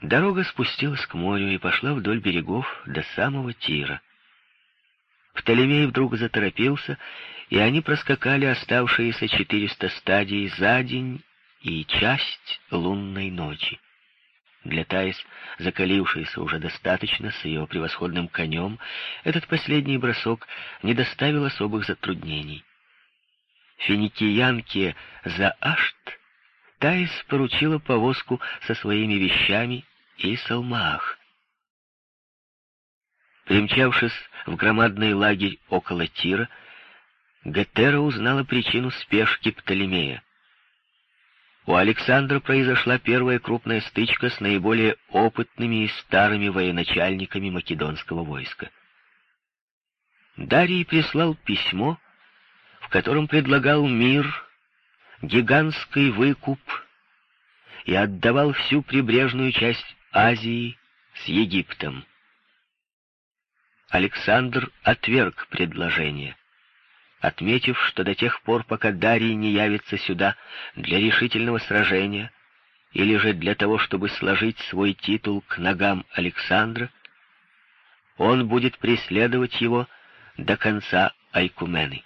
Дорога спустилась к морю и пошла вдоль берегов до самого Тира. Птолемей вдруг заторопился, и они проскакали оставшиеся четыреста стадий за день и часть лунной ночи. Для Таис, закалившейся уже достаточно с ее превосходным конем, этот последний бросок не доставил особых затруднений. Финикиянке за Ашт Таис поручила повозку со своими вещами и салмаах. Примчавшись в громадный лагерь около Тира, Гетера узнала причину спешки Птолемея. У Александра произошла первая крупная стычка с наиболее опытными и старыми военачальниками македонского войска. Дарий прислал письмо, в котором предлагал мир, гигантский выкуп и отдавал всю прибрежную часть Азии с Египтом. Александр отверг предложение отметив, что до тех пор, пока Дарий не явится сюда для решительного сражения или же для того, чтобы сложить свой титул к ногам Александра, он будет преследовать его до конца Айкумены.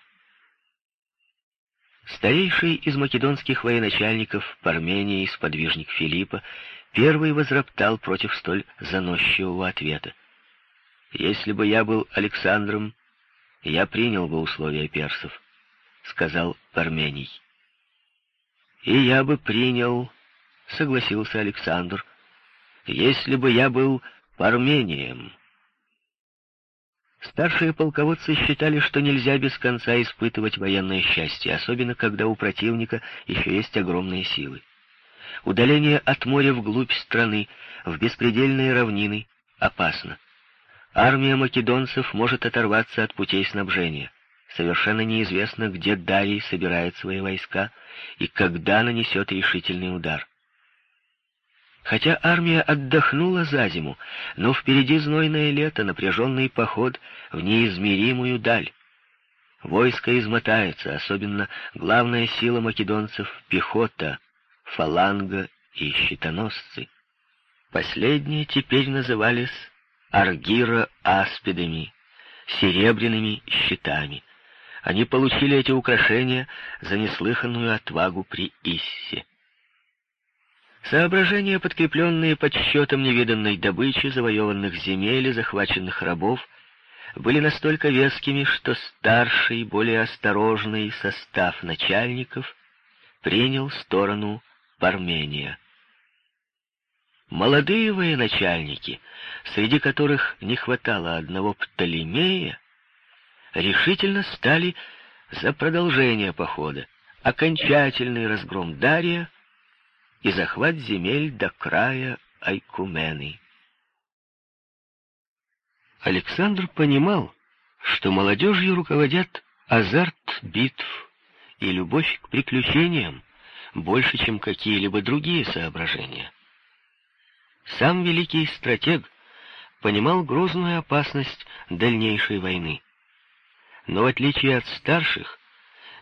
Старейший из македонских военачальников Пармении, сподвижник Филиппа, первый возроптал против столь заносчивого ответа. «Если бы я был Александром, я принял бы условия персов, — сказал Пармений. И я бы принял, — согласился Александр, — если бы я был Пармением. Старшие полководцы считали, что нельзя без конца испытывать военное счастье, особенно когда у противника еще есть огромные силы. Удаление от моря вглубь страны, в беспредельные равнины, опасно. Армия македонцев может оторваться от путей снабжения. Совершенно неизвестно, где Дарий собирает свои войска и когда нанесет решительный удар. Хотя армия отдохнула за зиму, но впереди знойное лето, напряженный поход в неизмеримую даль. Войско измотается, особенно главная сила македонцев — пехота, фаланга и щитоносцы. Последние теперь назывались аргира аспидами, серебряными щитами. Они получили эти украшения за неслыханную отвагу при Иссе. Соображения, подкрепленные подсчетом невиданной добычи, завоеванных земель и захваченных рабов, были настолько вескими, что старший, более осторожный состав начальников принял сторону Пармения. Молодые военачальники, среди которых не хватало одного Птолемея, решительно стали за продолжение похода, окончательный разгром Дария и захват земель до края Айкумены. Александр понимал, что молодежью руководят азарт битв и любовь к приключениям больше, чем какие-либо другие соображения. Сам великий стратег понимал грозную опасность дальнейшей войны. Но в отличие от старших,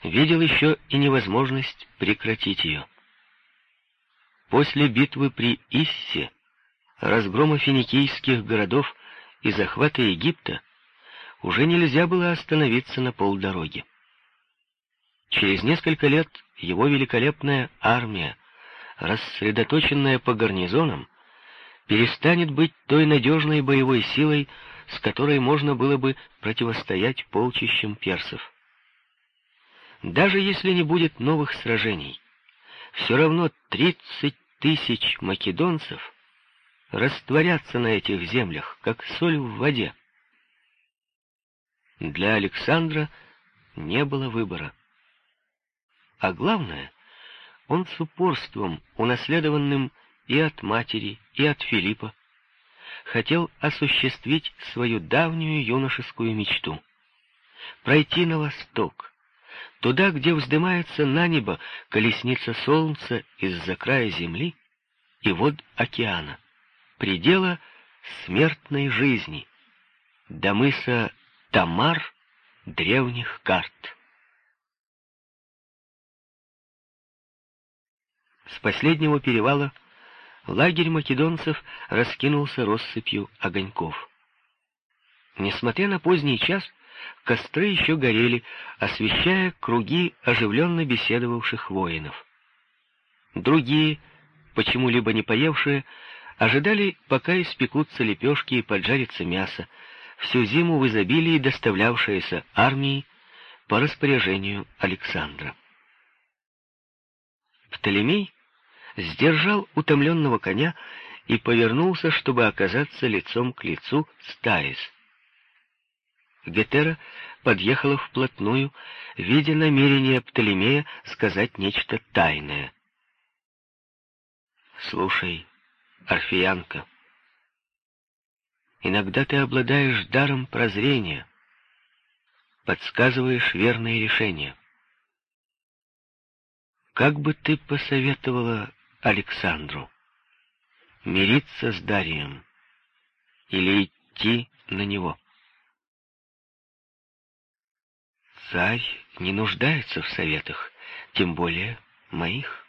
видел еще и невозможность прекратить ее. После битвы при Иссе, разгрома финикийских городов и захвата Египта, уже нельзя было остановиться на полдороги. Через несколько лет его великолепная армия, рассредоточенная по гарнизонам, перестанет быть той надежной боевой силой, с которой можно было бы противостоять полчищам персов. Даже если не будет новых сражений, все равно 30 тысяч македонцев растворятся на этих землях, как соль в воде. Для Александра не было выбора. А главное, он с упорством, унаследованным и от матери, и от Филиппа, хотел осуществить свою давнюю юношескую мечту — пройти на восток, туда, где вздымается на небо колесница солнца из-за края земли и вод океана, предела смертной жизни, до мыса Тамар древних карт. С последнего перевала лагерь македонцев раскинулся россыпью огоньков. Несмотря на поздний час, костры еще горели, освещая круги оживленно беседовавших воинов. Другие, почему-либо не поевшие, ожидали, пока испекутся лепешки и поджарится мясо, всю зиму в изобилии доставлявшееся армии по распоряжению Александра. Птолемей сдержал утомленного коня и повернулся, чтобы оказаться лицом к лицу с Таис. Гетера подъехала вплотную, видя намерение Птолемея сказать нечто тайное. «Слушай, Орфеянка, иногда ты обладаешь даром прозрения, подсказываешь верные решения. Как бы ты посоветовала Александру? Мириться с Дарием или идти на него? Царь не нуждается в советах, тем более моих.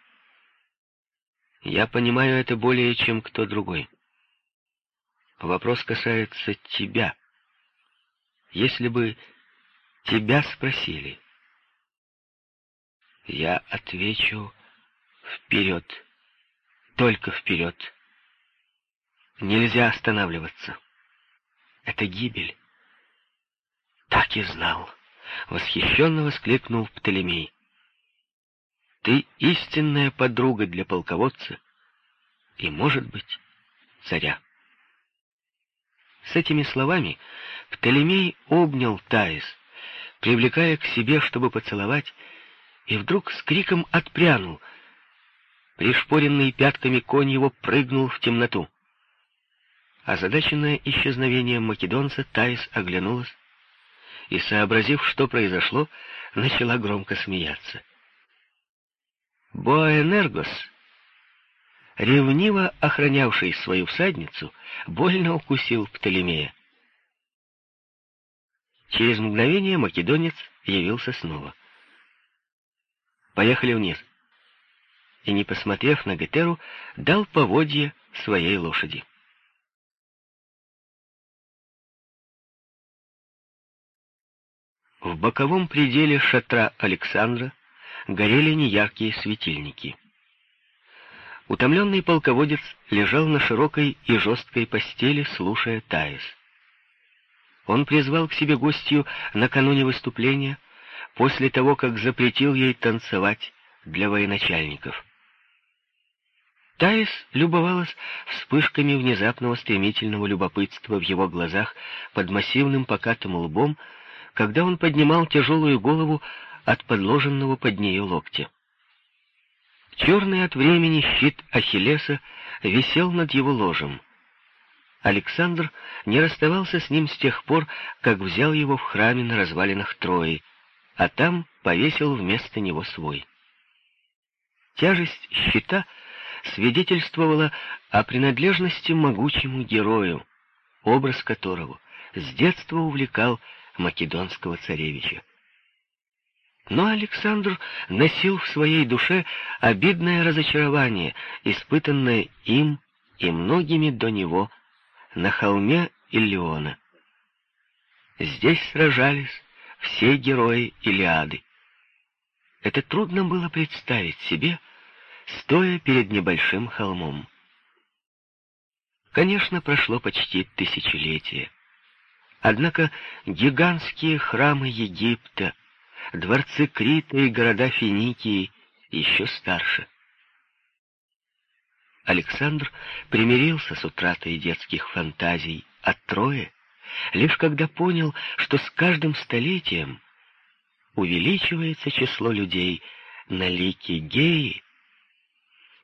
Я понимаю это более, чем кто другой. Вопрос касается тебя. Если бы тебя спросили, я отвечу вперед, только вперед. Нельзя останавливаться. Это гибель. Так и знал. Восхищенно воскликнул Птолемей. Ты истинная подруга для полководца и, может быть, царя. С этими словами Птолемей обнял Таис, привлекая к себе, чтобы поцеловать, и вдруг с криком отпрянул. Пришпоренный пятками конь его прыгнул в темноту. Озадаченная исчезновением македонца, Таис оглянулась и, сообразив, что произошло, начала громко смеяться. Боэнергос, ревниво охранявший свою всадницу, больно укусил Птолемея. Через мгновение македонец явился снова. Поехали вниз. И, не посмотрев на Гетеру, дал поводье своей лошади. В боковом пределе шатра Александра горели неяркие светильники. Утомленный полководец лежал на широкой и жесткой постели, слушая Таис. Он призвал к себе гостью накануне выступления, после того, как запретил ей танцевать для военачальников. Таис любовалась вспышками внезапного стремительного любопытства в его глазах под массивным покатым лбом, когда он поднимал тяжелую голову от подложенного под нее локтя. Черный от времени щит Ахиллеса висел над его ложем. Александр не расставался с ним с тех пор, как взял его в храме на развалинах Трои, а там повесил вместо него свой. Тяжесть щита свидетельствовала о принадлежности могучему герою, образ которого с детства увлекал македонского царевича. Но Александр носил в своей душе обидное разочарование, испытанное им и многими до него на холме Иллиона. Здесь сражались все герои Илиады. Это трудно было представить себе, стоя перед небольшим холмом. Конечно, прошло почти тысячелетие. Однако гигантские храмы Египта, дворцы Крита и города Финикии еще старше. Александр примирился с утратой детских фантазий от Трои, лишь когда понял, что с каждым столетием увеличивается число людей на лике Геи,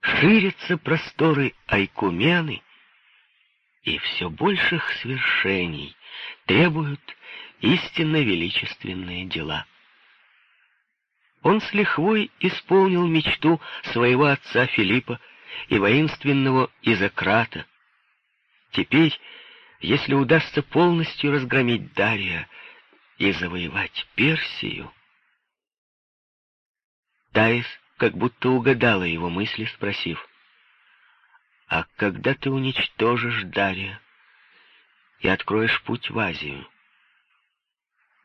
ширятся просторы Айкумены, и все больших свершений требуют истинно величественные дела. Он с лихвой исполнил мечту своего отца Филиппа и воинственного Изократа. Теперь, если удастся полностью разгромить Дария и завоевать Персию... Таис как будто угадала его мысли, спросив, А когда ты уничтожишь Дария и откроешь путь в Азию,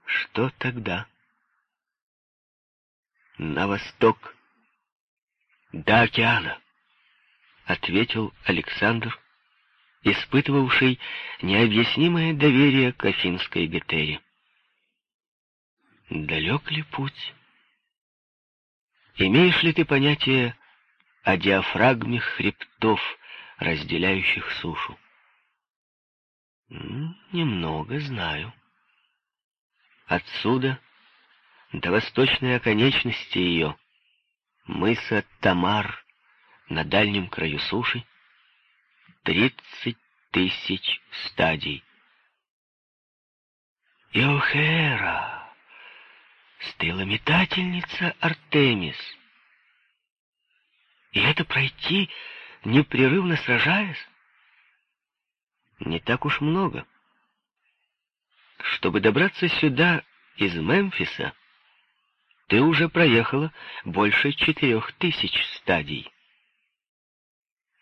что тогда? На восток, до океана, ответил Александр, испытывавший необъяснимое доверие к афинской Гетере. Далек ли путь? Имеешь ли ты понятие о диафрагме хребтов, разделяющих сушу? Немного знаю. Отсюда до восточной оконечности ее, мыса Тамар на дальнем краю суши, тридцать тысяч стадий. Иохера, стрелометательница Артемис. И это пройти, непрерывно сражаясь? Не так уж много. Чтобы добраться сюда из Мемфиса, ты уже проехала больше четырех тысяч стадий.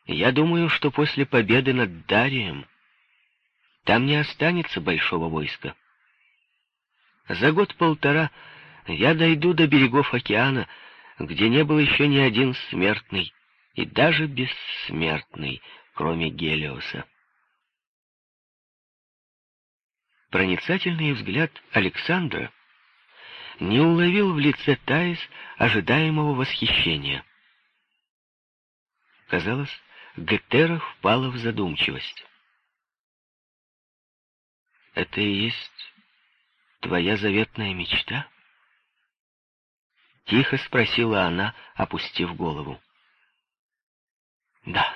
Я думаю, что после победы над Дарием там не останется большого войска. За год-полтора я дойду до берегов океана, где не был еще ни один смертный, и даже бессмертный, кроме Гелиоса. Проницательный взгляд Александра не уловил в лице Таис ожидаемого восхищения. Казалось, Гетера впала в задумчивость. «Это и есть твоя заветная мечта?» Тихо спросила она, опустив голову. «Да.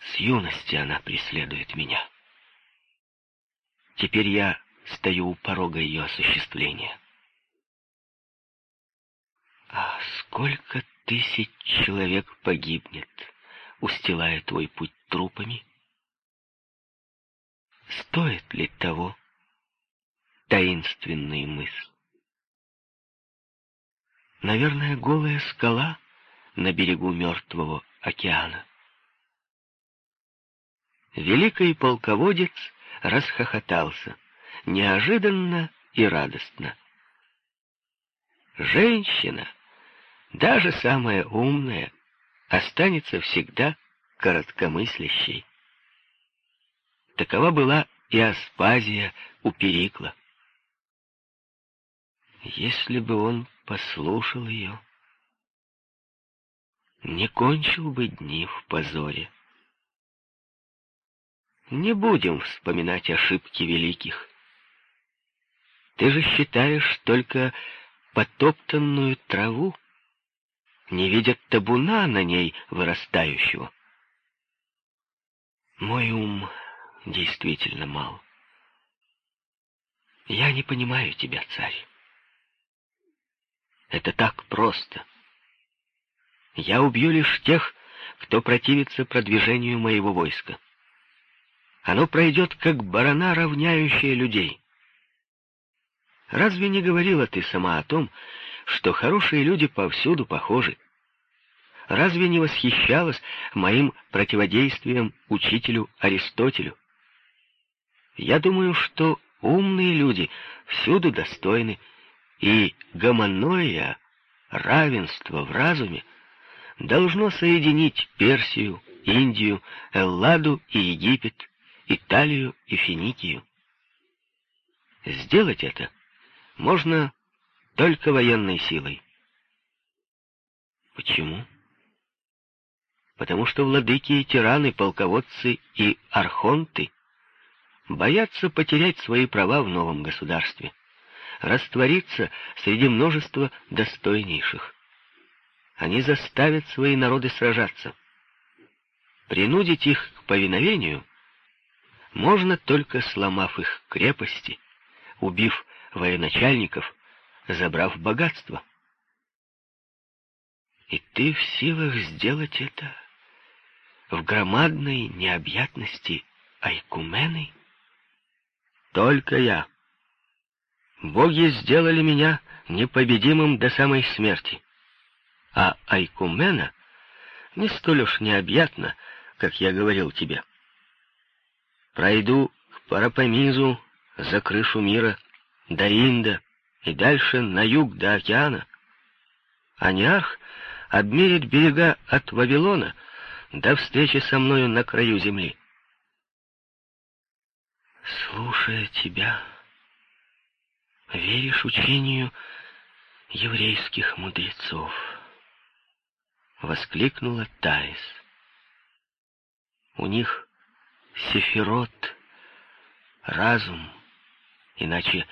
С юности она преследует меня». Теперь я стою у порога ее осуществления. А сколько тысяч человек погибнет, устилая твой путь трупами? Стоит ли того таинственный мысль? Наверное, голая скала на берегу мертвого океана. Великий полководец расхохотался, неожиданно и радостно. Женщина, даже самая умная, останется всегда короткомыслящей. Такова была и Аспазия у Перикла. Если бы он послушал ее, не кончил бы дни в позоре. Не будем вспоминать ошибки великих. Ты же считаешь только потоптанную траву, не видят табуна на ней вырастающего. Мой ум действительно мал. Я не понимаю тебя, царь. Это так просто. Я убью лишь тех, кто противится продвижению моего войска. Оно пройдет, как барана, равняющая людей. Разве не говорила ты сама о том, что хорошие люди повсюду похожи? Разве не восхищалась моим противодействием учителю Аристотелю? Я думаю, что умные люди всюду достойны, и гомоноия, равенство в разуме, должно соединить Персию, Индию, Элладу и Египет, Италию и Финикию. Сделать это можно только военной силой. Почему? Потому что владыки и тираны, полководцы и архонты боятся потерять свои права в новом государстве, раствориться среди множества достойнейших. Они заставят свои народы сражаться. Принудить их к повиновению можно только сломав их крепости, убив военачальников, забрав богатство. И ты в силах сделать это в громадной необъятности Айкумены? Только я. Боги сделали меня непобедимым до самой смерти, а Айкумена не столь уж необъятно, как я говорил тебе. Пройду к Парапамизу, за крышу мира, до Инда и дальше на юг до океана. Аниарх обмерит берега от Вавилона до встречи со мною на краю земли. Слушая тебя, веришь учению еврейских мудрецов, воскликнула Таис. У них сефирот, разум, иначе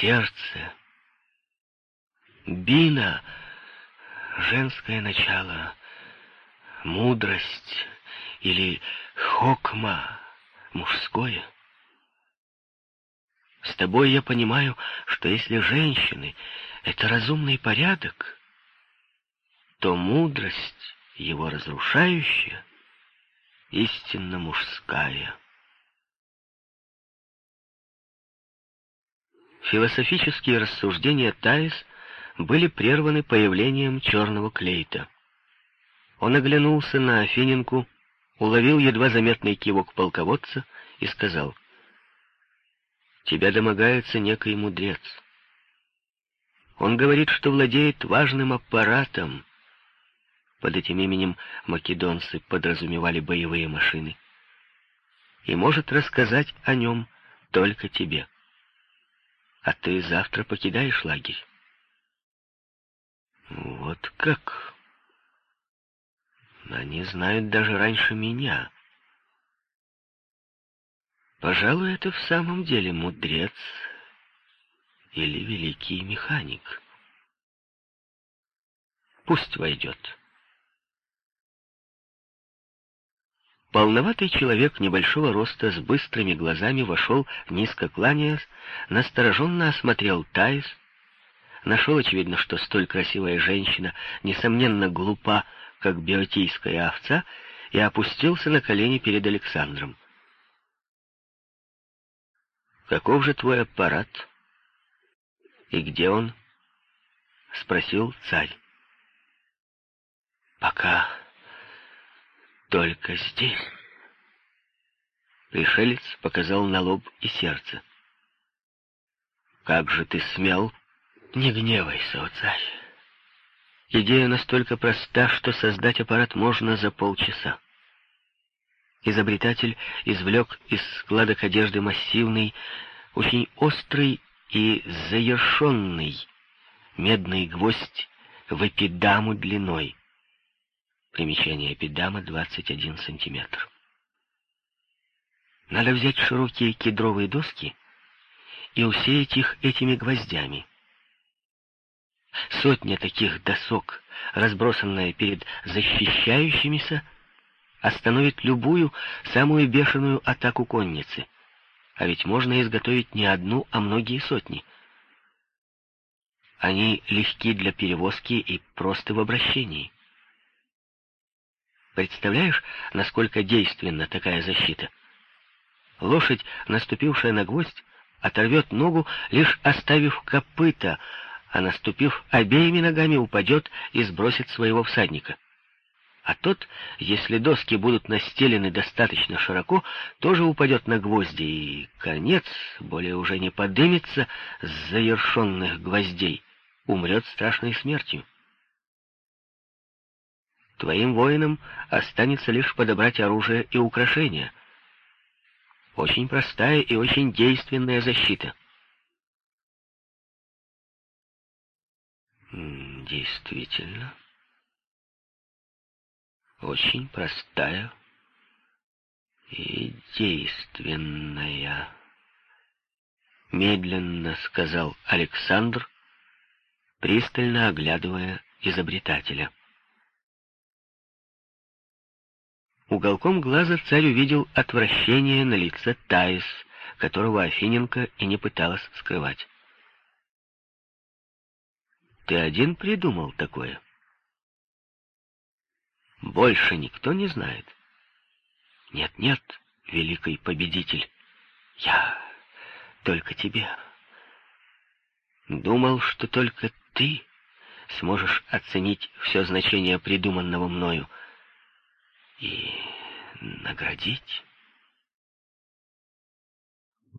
сердце. Бина — женское начало, мудрость или хокма — мужское. С тобой я понимаю, что если женщины — это разумный порядок, то мудрость, его разрушающая, истинно мужская. Философические рассуждения Таис были прерваны появлением черного клейта. Он оглянулся на Афиненку, уловил едва заметный кивок полководца и сказал, «Тебя домогается некий мудрец. Он говорит, что владеет важным аппаратом. Под этим именем македонцы подразумевали боевые машины. И может рассказать о нем только тебе. А ты завтра покидаешь лагерь. Вот как? Они знают даже раньше меня. Пожалуй, это в самом деле мудрец или великий механик. Пусть войдет. Полноватый человек небольшого роста с быстрыми глазами вошел, низко кланяясь, настороженно осмотрел Таис, нашел, очевидно, что столь красивая женщина, несомненно, глупа, как биотийская овца, и опустился на колени перед Александром. «Каков же твой аппарат? И где он?» — спросил царь. «Пока только здесь. Пришелец показал на лоб и сердце. Как же ты смел? Не гневайся, о царь. Идея настолько проста, что создать аппарат можно за полчаса. Изобретатель извлек из складок одежды массивный, очень острый и завершенный медный гвоздь в эпидаму длиной. Примечание эпидама 21 сантиметр. Надо взять широкие кедровые доски и усеять их этими гвоздями. Сотня таких досок, разбросанная перед защищающимися, остановит любую самую бешеную атаку конницы. А ведь можно изготовить не одну, а многие сотни. Они легки для перевозки и просты в обращении. Представляешь, насколько действенна такая защита? Лошадь, наступившая на гвоздь, оторвет ногу, лишь оставив копыта, а наступив обеими ногами, упадет и сбросит своего всадника. А тот, если доски будут настелены достаточно широко, тоже упадет на гвозди, и конец более уже не подымется с завершенных гвоздей, умрет страшной смертью. Твоим воинам останется лишь подобрать оружие и украшения. Очень простая и очень действенная защита. Действительно. Очень простая и действенная. Медленно сказал Александр, пристально оглядывая изобретателя. Уголком глаза царь увидел отвращение на лице Таис, которого Афиненко и не пыталась скрывать. «Ты один придумал такое?» «Больше никто не знает?» «Нет-нет, великий победитель, я только тебе. Думал, что только ты сможешь оценить все значение придуманного мною и наградить?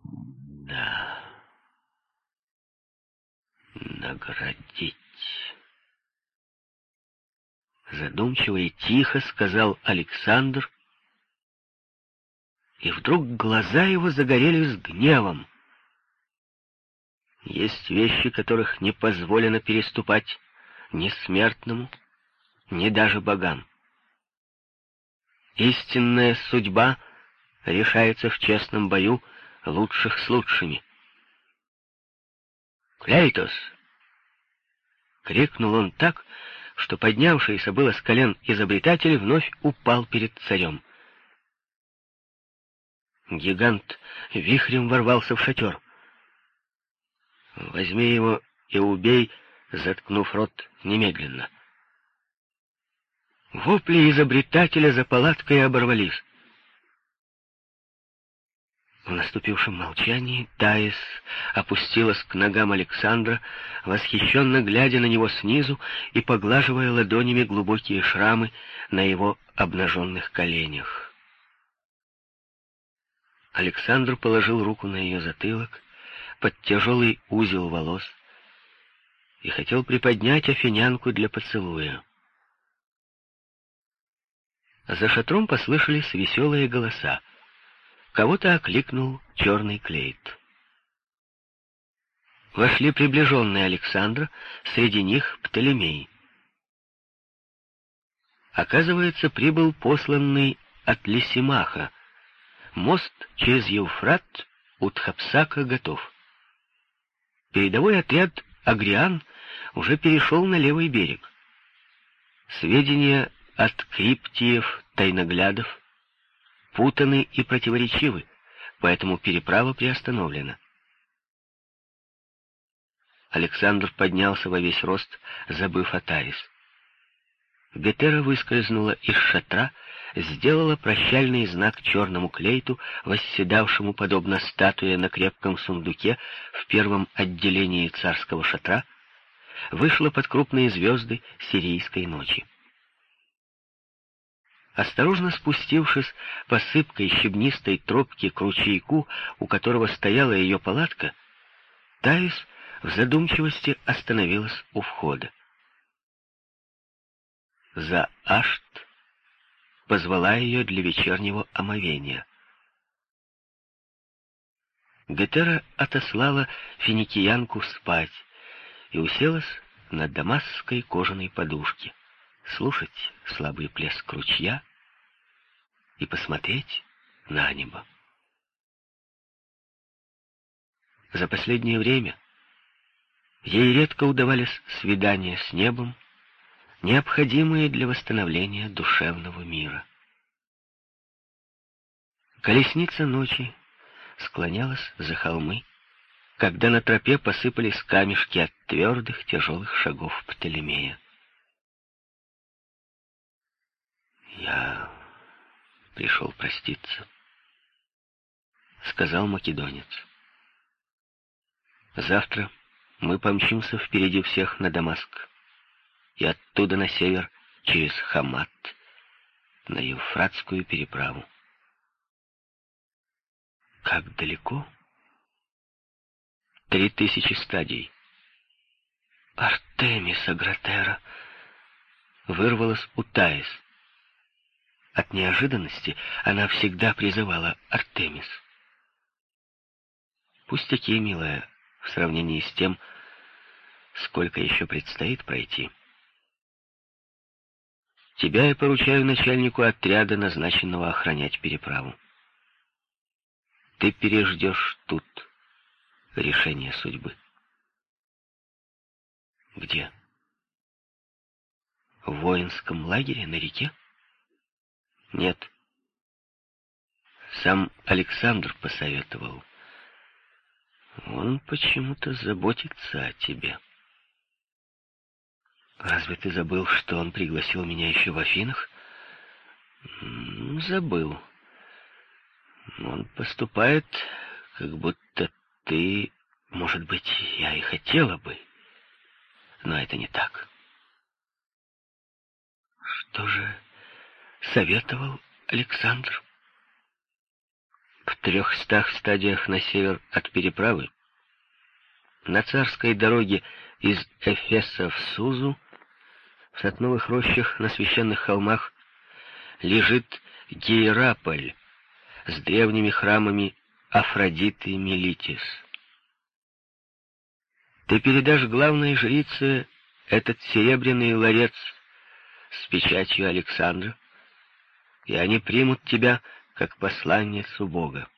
Да, наградить. Задумчиво и тихо сказал Александр, и вдруг глаза его загорелись гневом. Есть вещи, которых не позволено переступать ни смертному, ни даже богам. Истинная судьба решается в честном бою лучших с лучшими. «Клейтос!» — крикнул он так, что поднявшийся было с колен изобретатель вновь упал перед царем. Гигант вихрем ворвался в шатер. «Возьми его и убей, заткнув рот немедленно». Вопли изобретателя за палаткой оборвались. В наступившем молчании Таис опустилась к ногам Александра, восхищенно глядя на него снизу и поглаживая ладонями глубокие шрамы на его обнаженных коленях. Александр положил руку на ее затылок, под тяжелый узел волос, и хотел приподнять афинянку для поцелуя. За шатром послышались веселые голоса. Кого-то окликнул черный клейт. Вошли приближенные Александра, среди них Птолемей. Оказывается, прибыл посланный от Лисимаха. Мост через Евфрат у Тхапсака готов. Передовой отряд Агриан уже перешел на левый берег. Сведения от криптиев, тайноглядов путаны и противоречивы, поэтому переправа приостановлена. Александр поднялся во весь рост, забыв о Тарис. Гетера выскользнула из шатра, сделала прощальный знак черному клейту, восседавшему подобно статуе на крепком сундуке в первом отделении царского шатра, вышла под крупные звезды сирийской ночи. Осторожно спустившись по сыпкой щебнистой тропке к ручейку, у которого стояла ее палатка, Таис в задумчивости остановилась у входа. За Ашт позвала ее для вечернего омовения. Гетера отослала финикиянку спать и уселась на дамасской кожаной подушке слушать слабый плеск ручья и посмотреть на небо. За последнее время ей редко удавались свидания с небом, необходимые для восстановления душевного мира. Колесница ночи склонялась за холмы, когда на тропе посыпались камешки от твердых тяжелых шагов Птолемея. «Я пришел проститься», — сказал македонец. «Завтра мы помчимся впереди всех на Дамаск и оттуда на север через Хамат на Евфратскую переправу. Как далеко? Три тысячи стадий. Артемис Агратера вырвалась у Таис. От неожиданности она всегда призывала Артемис. Пустяки, милая, в сравнении с тем, сколько еще предстоит пройти. Тебя я поручаю начальнику отряда, назначенного охранять переправу. Ты переждешь тут решение судьбы. Где? В воинском лагере на реке? Нет. Сам Александр посоветовал. Он почему-то заботится о тебе. Разве ты забыл, что он пригласил меня еще в Афинах? Забыл. Он поступает, как будто ты... Может быть, я и хотела бы, но это не так. Что же советовал Александр? В трехстах стадиях на север от переправы, на царской дороге из Эфеса в Сузу, в сотновых рощах на священных холмах, лежит Гейраполь с древними храмами Афродиты Мелитис. Ты передашь главной жрице этот серебряный ларец с печатью Александра, и они примут тебя как посланницу Бога.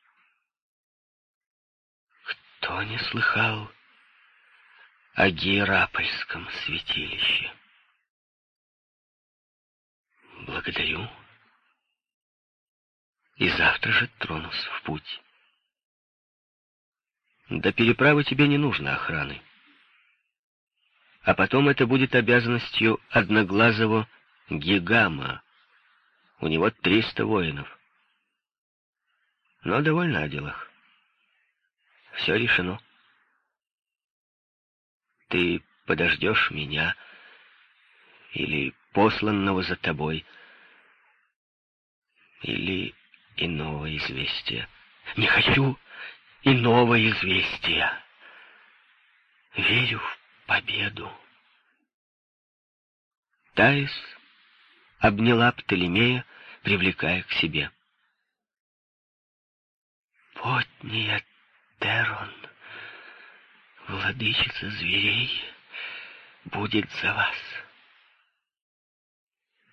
Кто не слыхал о Герапольском святилище? Благодарю. И завтра же тронусь в путь. До переправы тебе не нужно охраны. А потом это будет обязанностью одноглазого Гигама. У него триста воинов. Но довольно о делах. Все решено. Ты подождешь меня или посланного за тобой, или иного известия. Не хочу иного известия. Верю в победу. Таис обняла Птолемея, привлекая к себе. Потния Терон, владычица зверей, будет за вас.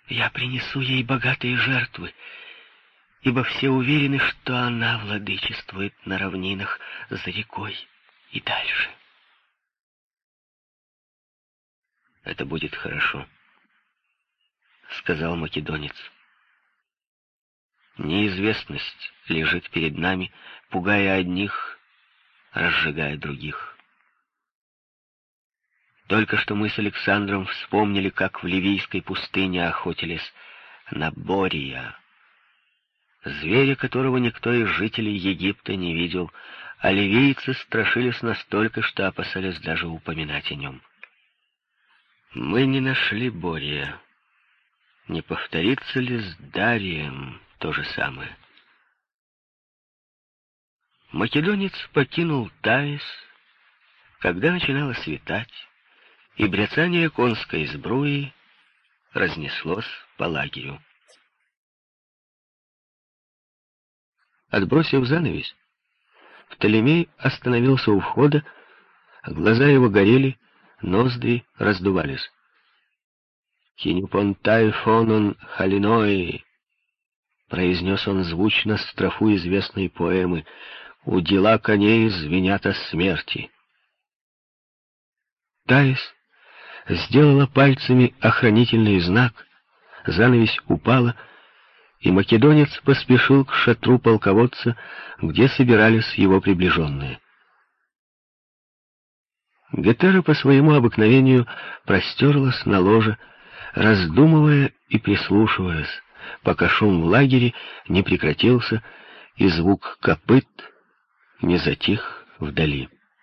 Я принесу ей богатые жертвы, ибо все уверены, что она владычествует на равнинах за рекой и дальше. Это будет хорошо, сказал македонец. Неизвестность лежит перед нами, пугая одних, разжигая других. Только что мы с Александром вспомнили, как в Ливийской пустыне охотились на Бория, зверя, которого никто из жителей Египта не видел, а ливийцы страшились настолько, что опасались даже упоминать о нем. Мы не нашли Бория. Не повторится ли с Дарием то же самое? Македонец покинул Таис, когда начинало светать, и бряцание конской сбруи разнеслось по лагерю. Отбросив занавес, Птолемей остановился у входа, глаза его горели, ноздри раздувались. «Кинепонтай фонон халиной», — произнес он звучно строфу известной поэмы, «У дела коней звенят о смерти». Таис сделала пальцами охранительный знак, занавесь упала, и македонец поспешил к шатру полководца, где собирались его приближенные. Гетера по своему обыкновению простерлась на ложе, раздумывая и прислушиваясь, пока шум в лагере не прекратился и звук копыт не затих вдали.